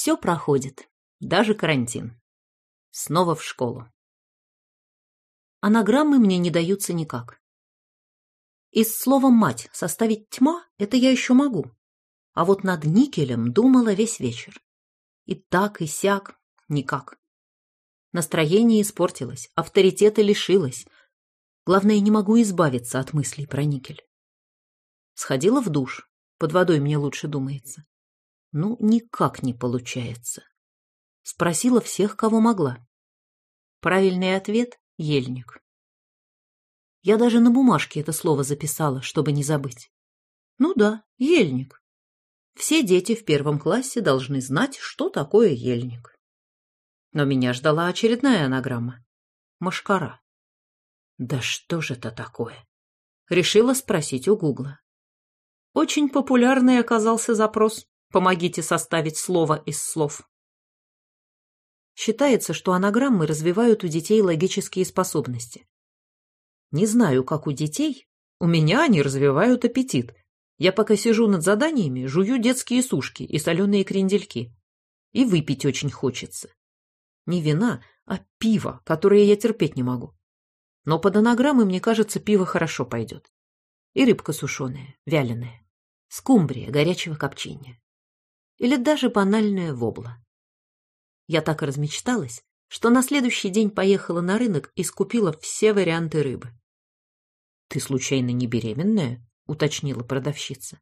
Все проходит, даже карантин. Снова в школу. Анаграммы мне не даются никак. Из слова «мать» составить «тьма» — это я еще могу. А вот над никелем думала весь вечер. И так, и сяк — никак. Настроение испортилось, авторитета лишилось. Главное, не могу избавиться от мыслей про никель. Сходила в душ. Под водой мне лучше думается. Ну, никак не получается. Спросила всех, кого могла. Правильный ответ — ельник. Я даже на бумажке это слово записала, чтобы не забыть. Ну да, ельник. Все дети в первом классе должны знать, что такое ельник. Но меня ждала очередная анаграмма. Машкара. Да что же это такое? Решила спросить у Гугла. Очень популярный оказался запрос. Помогите составить слово из слов. Считается, что анаграммы развивают у детей логические способности. Не знаю, как у детей, у меня они развивают аппетит. Я пока сижу над заданиями, жую детские сушки и соленые крендельки. И выпить очень хочется. Не вина, а пиво, которое я терпеть не могу. Но под анаграммы, мне кажется, пиво хорошо пойдет. И рыбка сушеная, вяленая. Скумбрия горячего копчения. Или даже банальная вобла. Я так размечталась, что на следующий день поехала на рынок и скупила все варианты рыбы. «Ты случайно не беременная?» — уточнила продавщица.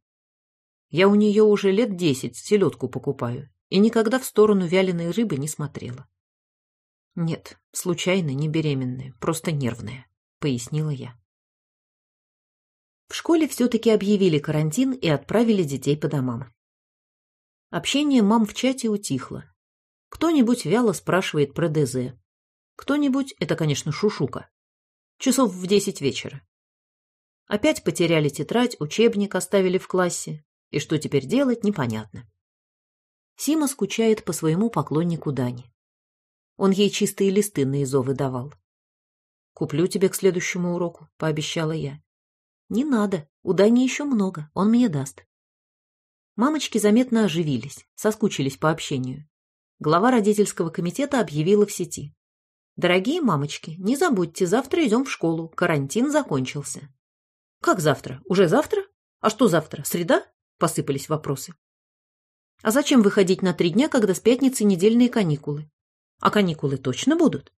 «Я у нее уже лет десять селедку покупаю и никогда в сторону вяленой рыбы не смотрела». «Нет, случайно не беременная, просто нервная», — пояснила я. В школе все-таки объявили карантин и отправили детей по домам. Общение мам в чате утихло. Кто-нибудь вяло спрашивает про ДЗ. Кто-нибудь, это, конечно, Шушука. Часов в десять вечера. Опять потеряли тетрадь, учебник оставили в классе. И что теперь делать, непонятно. Сима скучает по своему поклоннику Дани. Он ей чистые листы на изовы давал. «Куплю тебе к следующему уроку», — пообещала я. «Не надо, у Дани еще много, он мне даст». Мамочки заметно оживились, соскучились по общению. Глава родительского комитета объявила в сети. «Дорогие мамочки, не забудьте, завтра идем в школу, карантин закончился». «Как завтра? Уже завтра? А что завтра? Среда?» – посыпались вопросы. «А зачем выходить на три дня, когда с пятницы недельные каникулы? А каникулы точно будут?»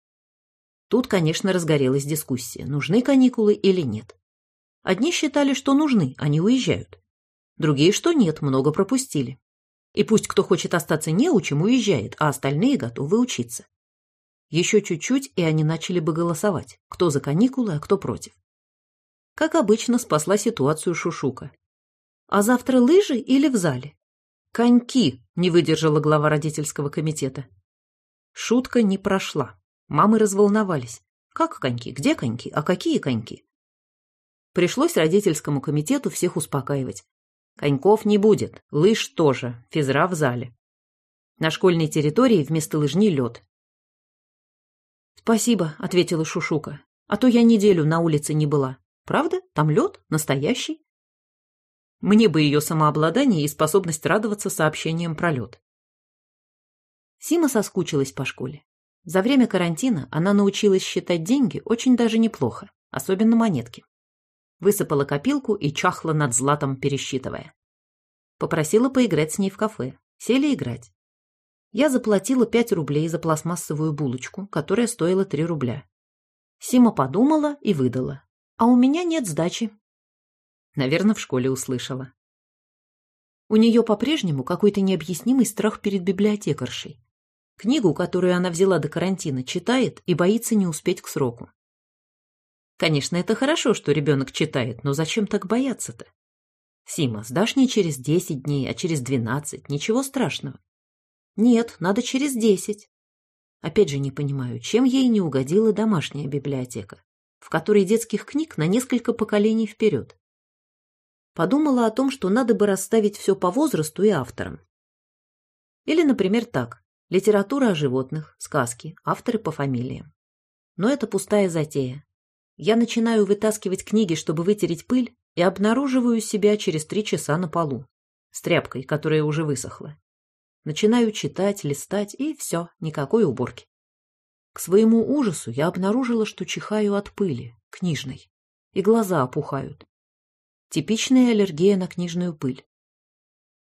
Тут, конечно, разгорелась дискуссия, нужны каникулы или нет. Одни считали, что нужны, они уезжают. Другие, что нет, много пропустили. И пусть кто хочет остаться неучим, уезжает, а остальные готовы учиться. Еще чуть-чуть, и они начали бы голосовать, кто за каникулы, а кто против. Как обычно, спасла ситуацию Шушука. «А завтра лыжи или в зале?» «Коньки!» — не выдержала глава родительского комитета. Шутка не прошла. Мамы разволновались. «Как коньки? Где коньки? А какие коньки?» Пришлось родительскому комитету всех успокаивать. Коньков не будет, лыж тоже, физра в зале. На школьной территории вместо лыжни лед. «Спасибо», — ответила Шушука, — «а то я неделю на улице не была». Правда? Там лед? Настоящий? Мне бы ее самообладание и способность радоваться сообщениям про лед. Сима соскучилась по школе. За время карантина она научилась считать деньги очень даже неплохо, особенно монетки. Высыпала копилку и чахла над златом, пересчитывая. Попросила поиграть с ней в кафе. Сели играть. Я заплатила 5 рублей за пластмассовую булочку, которая стоила 3 рубля. Сима подумала и выдала. А у меня нет сдачи. Наверное, в школе услышала. У нее по-прежнему какой-то необъяснимый страх перед библиотекаршей. Книгу, которую она взяла до карантина, читает и боится не успеть к сроку. Конечно, это хорошо, что ребенок читает, но зачем так бояться-то? Сима, сдашь не через десять дней, а через двенадцать, ничего страшного. Нет, надо через десять. Опять же не понимаю, чем ей не угодила домашняя библиотека в которой детских книг на несколько поколений вперед. Подумала о том, что надо бы расставить все по возрасту и авторам. Или, например, так. Литература о животных, сказки, авторы по фамилиям. Но это пустая затея. Я начинаю вытаскивать книги, чтобы вытереть пыль, и обнаруживаю себя через три часа на полу, с тряпкой, которая уже высохла. Начинаю читать, листать, и все, никакой уборки. К своему ужасу я обнаружила, что чихаю от пыли, книжной, и глаза опухают. Типичная аллергия на книжную пыль.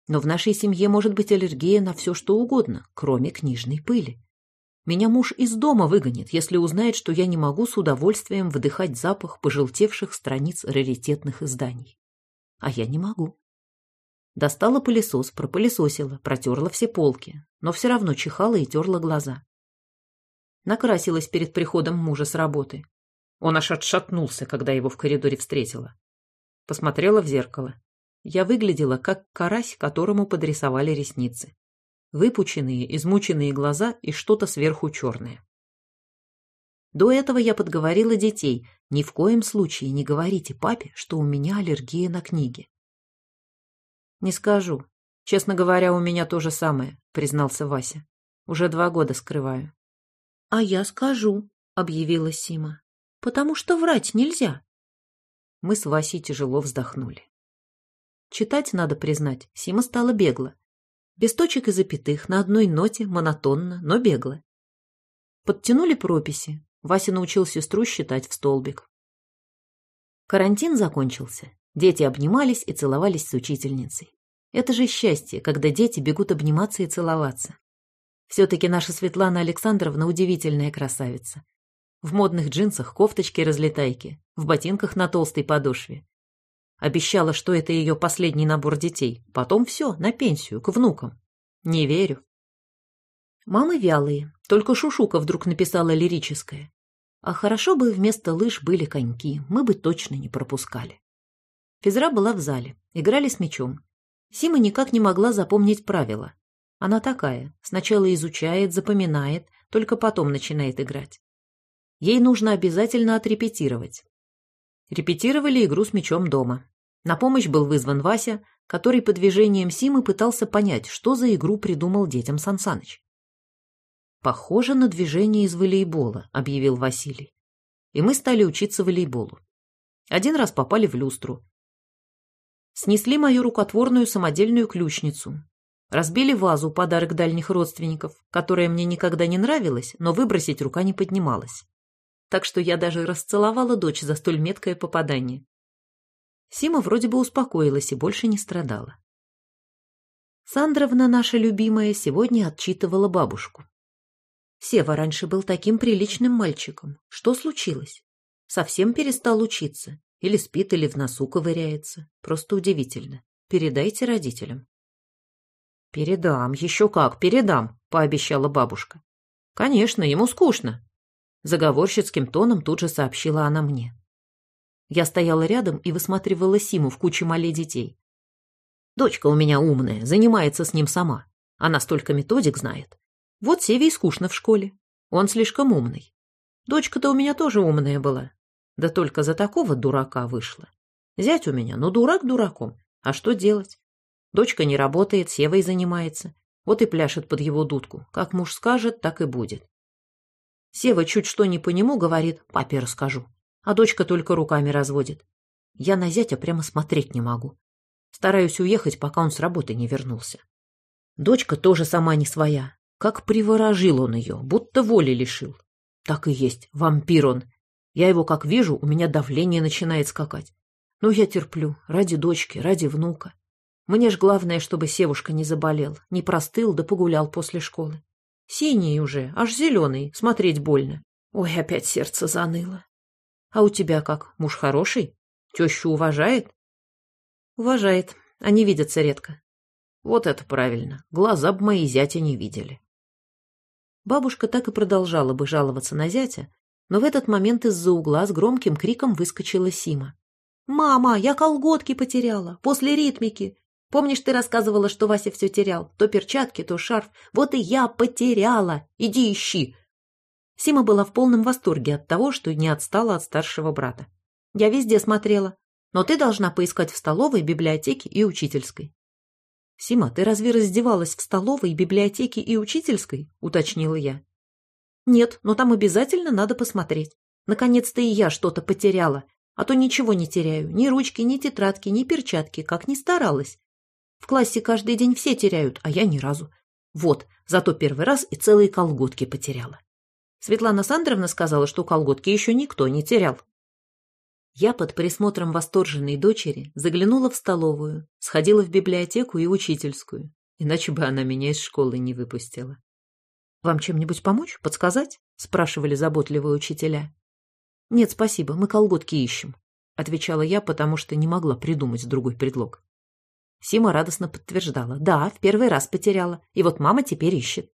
Но в нашей семье может быть аллергия на все, что угодно, кроме книжной пыли. Меня муж из дома выгонит, если узнает, что я не могу с удовольствием вдыхать запах пожелтевших страниц раритетных изданий. А я не могу. Достала пылесос, пропылесосила, протерла все полки, но все равно чихала и терла глаза. Накрасилась перед приходом мужа с работы. Он аж отшатнулся, когда его в коридоре встретила. Посмотрела в зеркало. Я выглядела, как карась, которому подрисовали ресницы. Выпученные, измученные глаза и что-то сверху черное. До этого я подговорила детей, ни в коем случае не говорите папе, что у меня аллергия на книги. «Не скажу. Честно говоря, у меня то же самое», — признался Вася. «Уже два года скрываю». «А я скажу», — объявила Сима. «Потому что врать нельзя». Мы с Васей тяжело вздохнули. Читать, надо признать, Сима стала бегло. Без точек и запятых, на одной ноте, монотонно, но бегло. Подтянули прописи. Вася научил сестру считать в столбик. Карантин закончился. Дети обнимались и целовались с учительницей. Это же счастье, когда дети бегут обниматься и целоваться. Все-таки наша Светлана Александровна удивительная красавица. В модных джинсах, кофточке разлетайки, в ботинках на толстой подошве. Обещала, что это ее последний набор детей. Потом все, на пенсию, к внукам. Не верю. Мамы вялые, только Шушука вдруг написала лирическое. А хорошо бы вместо лыж были коньки, мы бы точно не пропускали. Физра была в зале, играли с мячом. Сима никак не могла запомнить правила. Она такая, сначала изучает, запоминает, только потом начинает играть. Ей нужно обязательно отрепетировать. Репетировали игру с мячом дома. На помощь был вызван Вася, который по движениям Симы пытался понять, что за игру придумал детям Сансаныч. «Похоже на движение из волейбола», — объявил Василий. И мы стали учиться волейболу. Один раз попали в люстру, Снесли мою рукотворную самодельную ключницу. Разбили вазу, подарок дальних родственников, которая мне никогда не нравилась, но выбросить рука не поднималась. Так что я даже расцеловала дочь за столь меткое попадание. Сима вроде бы успокоилась и больше не страдала. Сандровна, наша любимая, сегодня отчитывала бабушку. Сева раньше был таким приличным мальчиком. Что случилось? Совсем перестал учиться или спит, или в носу ковыряется. Просто удивительно. Передайте родителям. «Передам, еще как, передам», — пообещала бабушка. «Конечно, ему скучно», — заговорщицким тоном тут же сообщила она мне. Я стояла рядом и высматривала Симу в куче малей детей. Дочка у меня умная, занимается с ним сама. Она столько методик знает. Вот Севе и скучно в школе. Он слишком умный. Дочка-то у меня тоже умная была. Да только за такого дурака вышла. Зять у меня, ну дурак дураком. А что делать? Дочка не работает, Севой занимается. Вот и пляшет под его дудку. Как муж скажет, так и будет. Сева чуть что не по нему говорит, папе расскажу. А дочка только руками разводит. Я на зятя прямо смотреть не могу. Стараюсь уехать, пока он с работы не вернулся. Дочка тоже сама не своя. Как приворожил он ее, будто воли лишил. Так и есть, вампир он, я его как вижу, у меня давление начинает скакать. Но я терплю, ради дочки, ради внука. Мне ж главное, чтобы Севушка не заболел, не простыл да погулял после школы. Синий уже, аж зеленый, смотреть больно. Ой, опять сердце заныло. А у тебя как, муж хороший? Тещу уважает? Уважает, они видятся редко. Вот это правильно, глаза б мои зятя не видели. Бабушка так и продолжала бы жаловаться на зятя, но в этот момент из-за угла с громким криком выскочила Сима. «Мама, я колготки потеряла, после ритмики. Помнишь, ты рассказывала, что Вася все терял? То перчатки, то шарф. Вот и я потеряла. Иди ищи!» Сима была в полном восторге от того, что не отстала от старшего брата. «Я везде смотрела, но ты должна поискать в столовой, библиотеке и учительской». «Сима, ты разве раздевалась в столовой, библиотеке и учительской?» — уточнила я. Нет, но там обязательно надо посмотреть. Наконец-то и я что-то потеряла, а то ничего не теряю, ни ручки, ни тетрадки, ни перчатки, как ни старалась. В классе каждый день все теряют, а я ни разу. Вот, зато первый раз и целые колготки потеряла. Светлана Сандровна сказала, что колготки еще никто не терял. Я под присмотром восторженной дочери заглянула в столовую, сходила в библиотеку и учительскую, иначе бы она меня из школы не выпустила. «Вам чем-нибудь помочь? Подсказать?» — спрашивали заботливые учителя. «Нет, спасибо, мы колготки ищем», — отвечала я, потому что не могла придумать другой предлог. Сима радостно подтверждала. «Да, в первый раз потеряла, и вот мама теперь ищет».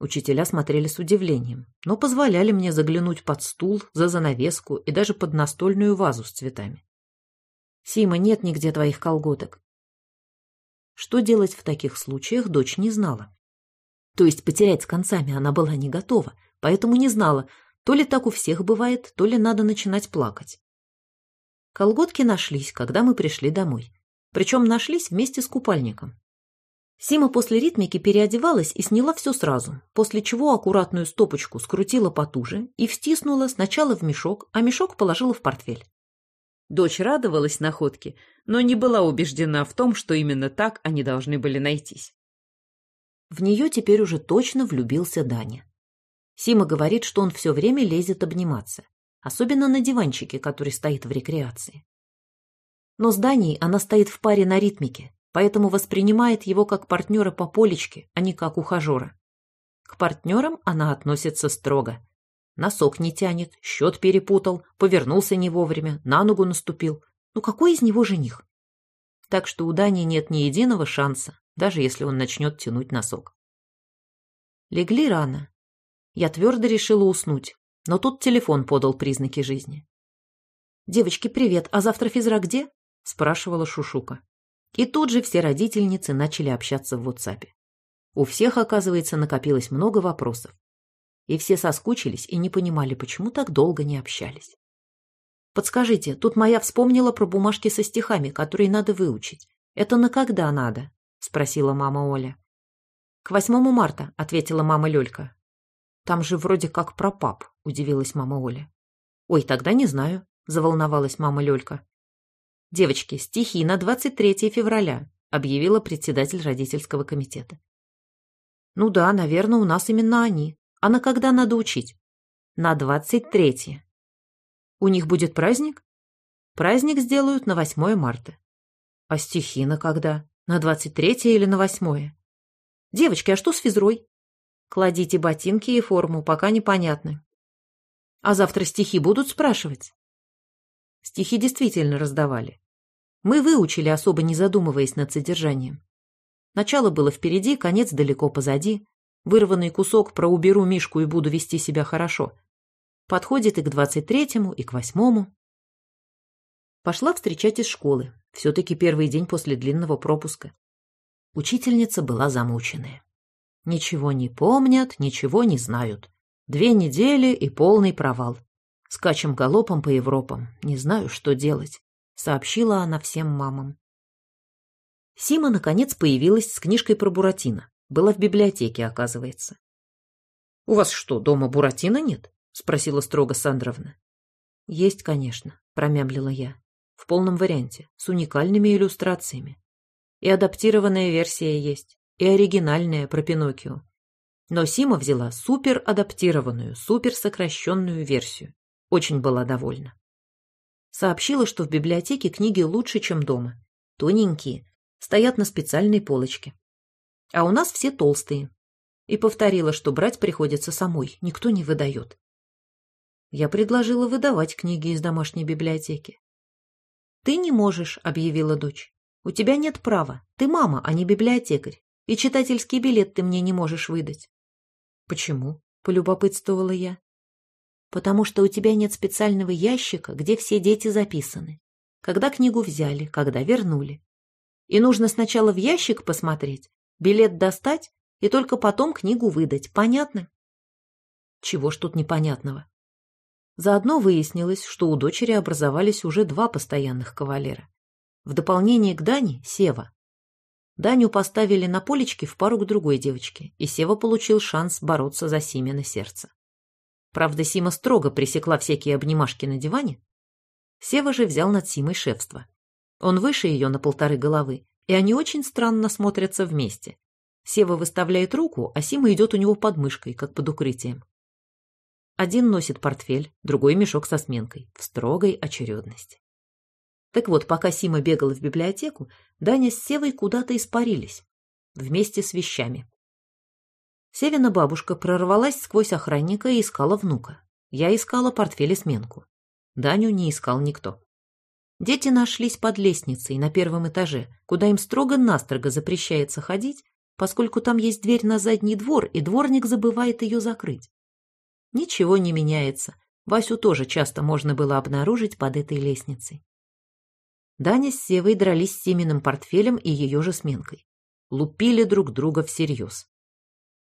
Учителя смотрели с удивлением, но позволяли мне заглянуть под стул, за занавеску и даже под настольную вазу с цветами. «Сима, нет нигде твоих колготок». Что делать в таких случаях, дочь не знала. То есть потерять с концами она была не готова, поэтому не знала, то ли так у всех бывает, то ли надо начинать плакать. Колготки нашлись, когда мы пришли домой. Причем нашлись вместе с купальником. Сима после ритмики переодевалась и сняла все сразу, после чего аккуратную стопочку скрутила потуже и встиснула сначала в мешок, а мешок положила в портфель. Дочь радовалась находке, но не была убеждена в том, что именно так они должны были найтись. В нее теперь уже точно влюбился Даня. Сима говорит, что он все время лезет обниматься, особенно на диванчике, который стоит в рекреации. Но с Даней она стоит в паре на ритмике, поэтому воспринимает его как партнера по полечке, а не как ухажера. К партнерам она относится строго. Носок не тянет, счет перепутал, повернулся не вовремя, на ногу наступил. Ну какой из него жених? Так что у Дани нет ни единого шанса, даже если он начнет тянуть носок. Легли рано. Я твердо решила уснуть, но тут телефон подал признаки жизни. «Девочки, привет, а завтра физра где?» – спрашивала Шушука. И тут же все родительницы начали общаться в WhatsApp. У всех, оказывается, накопилось много вопросов. И все соскучились и не понимали, почему так долго не общались. «Подскажите, тут моя вспомнила про бумажки со стихами, которые надо выучить. Это на когда надо?» — спросила мама Оля. «К восьмому марта», — ответила мама Лёлька. «Там же вроде как про пап», — удивилась мама Оля. «Ой, тогда не знаю», — заволновалась мама Лёлька. «Девочки, стихи на 23 февраля», — объявила председатель родительского комитета. «Ну да, наверное, у нас именно они. А на когда надо учить?» «На 23 «У них будет праздник?» «Праздник сделают на 8 марта». «А стихи на когда?» На двадцать третье или на восьмое? Девочки, а что с физрой? Кладите ботинки и форму, пока непонятны. А завтра стихи будут спрашивать? Стихи действительно раздавали. Мы выучили, особо не задумываясь над содержанием. Начало было впереди, конец далеко позади. Вырванный кусок про уберу Мишку и буду вести себя хорошо. Подходит и к двадцать третьему, и к восьмому. Пошла встречать из школы. Все-таки первый день после длинного пропуска. Учительница была замученная. Ничего не помнят, ничего не знают. Две недели и полный провал. Скачем галопом по Европам. Не знаю, что делать. Сообщила она всем мамам. Сима, наконец, появилась с книжкой про Буратино. Была в библиотеке, оказывается. «У вас что, дома Буратино нет?» — спросила строго Сандровна. «Есть, конечно», — промямлила я в полном варианте, с уникальными иллюстрациями. И адаптированная версия есть, и оригинальная про Пиноккио. Но Сима взяла супер адаптированную, супер сокращенную версию. Очень была довольна. Сообщила, что в библиотеке книги лучше, чем дома. Тоненькие, стоят на специальной полочке. А у нас все толстые. И повторила, что брать приходится самой, никто не выдает. Я предложила выдавать книги из домашней библиотеки. «Ты не можешь», — объявила дочь. «У тебя нет права. Ты мама, а не библиотекарь. И читательский билет ты мне не можешь выдать». «Почему?» — полюбопытствовала я. «Потому что у тебя нет специального ящика, где все дети записаны. Когда книгу взяли, когда вернули. И нужно сначала в ящик посмотреть, билет достать и только потом книгу выдать. Понятно?» «Чего ж тут непонятного?» Заодно выяснилось, что у дочери образовались уже два постоянных кавалера. В дополнение к Дане – Сева. Даню поставили на полечке в пару к другой девочке, и Сева получил шанс бороться за Симина сердце. Правда, Сима строго пресекла всякие обнимашки на диване. Сева же взял над Симой шефство. Он выше ее на полторы головы, и они очень странно смотрятся вместе. Сева выставляет руку, а Сима идет у него под мышкой, как под укрытием. Один носит портфель, другой мешок со сменкой, в строгой очередности. Так вот, пока Сима бегала в библиотеку, Даня с Севой куда-то испарились, вместе с вещами. Севина бабушка прорвалась сквозь охранника и искала внука. Я искала портфель и сменку. Даню не искал никто. Дети нашлись под лестницей на первом этаже, куда им строго-настрого запрещается ходить, поскольку там есть дверь на задний двор, и дворник забывает ее закрыть. Ничего не меняется. Васю тоже часто можно было обнаружить под этой лестницей. Даня с Севой дрались с Симиным портфелем и ее же сменкой. Лупили друг друга всерьез.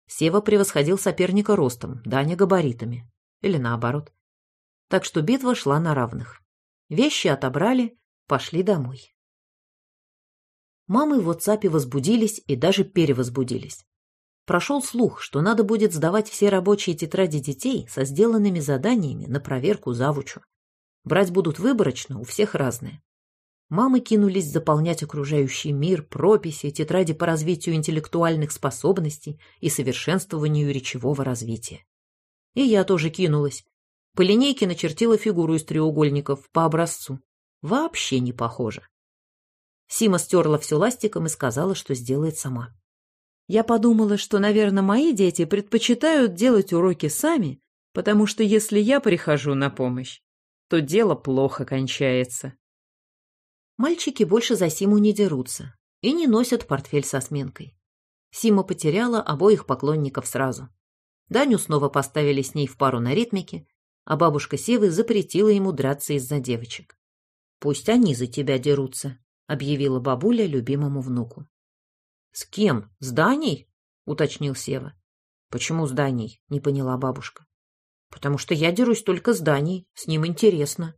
Сева превосходил соперника ростом, Даня габаритами. Или наоборот. Так что битва шла на равных. Вещи отобрали, пошли домой. Мамы в WhatsApp возбудились и даже перевозбудились. Прошел слух, что надо будет сдавать все рабочие тетради детей со сделанными заданиями на проверку завучу. Брать будут выборочно, у всех разные. Мамы кинулись заполнять окружающий мир, прописи, тетради по развитию интеллектуальных способностей и совершенствованию речевого развития. И я тоже кинулась. По линейке начертила фигуру из треугольников по образцу. Вообще не похоже. Сима стерла все ластиком и сказала, что сделает сама. Я подумала, что, наверное, мои дети предпочитают делать уроки сами, потому что если я прихожу на помощь, то дело плохо кончается. Мальчики больше за Симу не дерутся и не носят портфель со сменкой. Сима потеряла обоих поклонников сразу. Даню снова поставили с ней в пару на ритмике, а бабушка Севы запретила ему драться из-за девочек. «Пусть они за тебя дерутся», — объявила бабуля любимому внуку. «С кем? С Даней?» — уточнил Сева. «Почему с Даней?» — не поняла бабушка. «Потому что я дерусь только с Даней, с ним интересно»,